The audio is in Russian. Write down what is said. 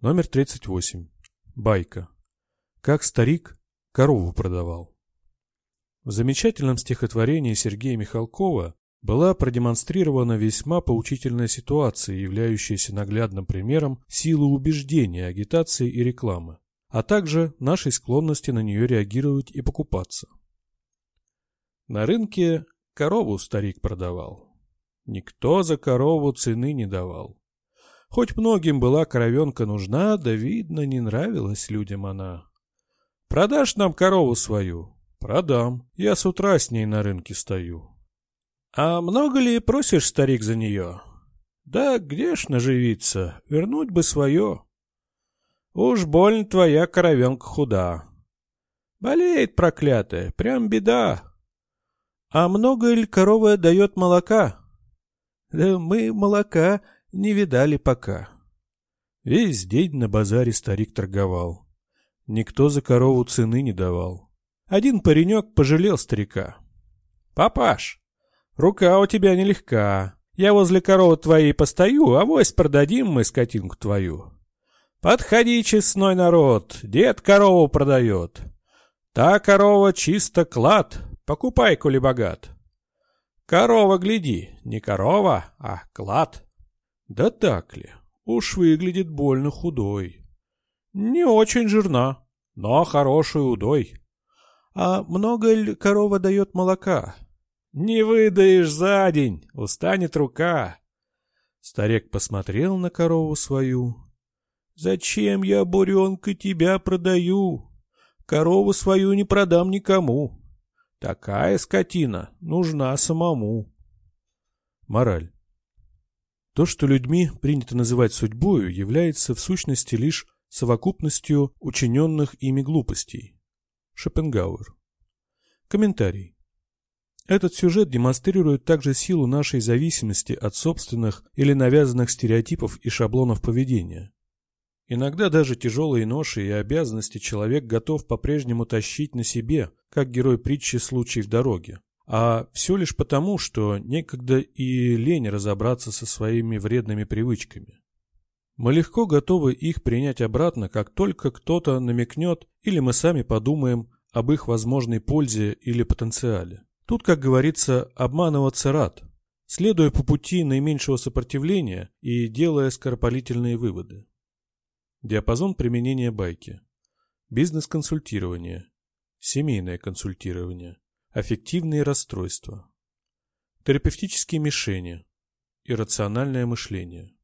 Номер 38. Байка. Как старик корову продавал. В замечательном стихотворении Сергея Михалкова была продемонстрирована весьма поучительная ситуация, являющаяся наглядным примером силы убеждения, агитации и рекламы, а также нашей склонности на нее реагировать и покупаться. На рынке корову старик продавал. Никто за корову цены не давал. Хоть многим была коровенка нужна, да, видно, не нравилась людям она. «Продашь нам корову свою?» «Продам. Я с утра с ней на рынке стою». «А много ли просишь, старик, за нее?» «Да где ж наживиться? Вернуть бы свое». «Уж больно твоя коровенка худа». «Болеет проклятая, прям беда». «А много ли корова дает молока?» «Да мы молока не видали пока». Весь день на базаре старик торговал. Никто за корову цены не давал. Один паренек пожалел старика. «Папаш, рука у тебя нелегка. Я возле коровы твоей постою, а вось продадим мы скотинку твою. Подходи, честной народ, дед корову продает. Та корова чисто клад, покупай, коли богат. Корова, гляди, не корова, а клад». «Да так ли? Уж выглядит больно худой». «Не очень жирна, но хороший удой». «А много ли корова дает молока?» «Не выдаешь за день, устанет рука». Старик посмотрел на корову свою. «Зачем я, буренка, тебя продаю? Корову свою не продам никому. Такая скотина нужна самому». Мораль. То, что людьми принято называть судьбою, является в сущности лишь совокупностью учиненных ими глупостей. Шопенгауэр. Комментарий. Этот сюжет демонстрирует также силу нашей зависимости от собственных или навязанных стереотипов и шаблонов поведения. Иногда даже тяжелые ноши и обязанности человек готов по-прежнему тащить на себе, как герой притчи «Случай в дороге». А все лишь потому, что некогда и лень разобраться со своими вредными привычками. Мы легко готовы их принять обратно, как только кто-то намекнет или мы сами подумаем об их возможной пользе или потенциале. Тут, как говорится, обманываться рад, следуя по пути наименьшего сопротивления и делая скоропалительные выводы. Диапазон применения байки. Бизнес-консультирование. Семейное консультирование. Аффективные расстройства. Терапевтические мишени. Иррациональное мышление.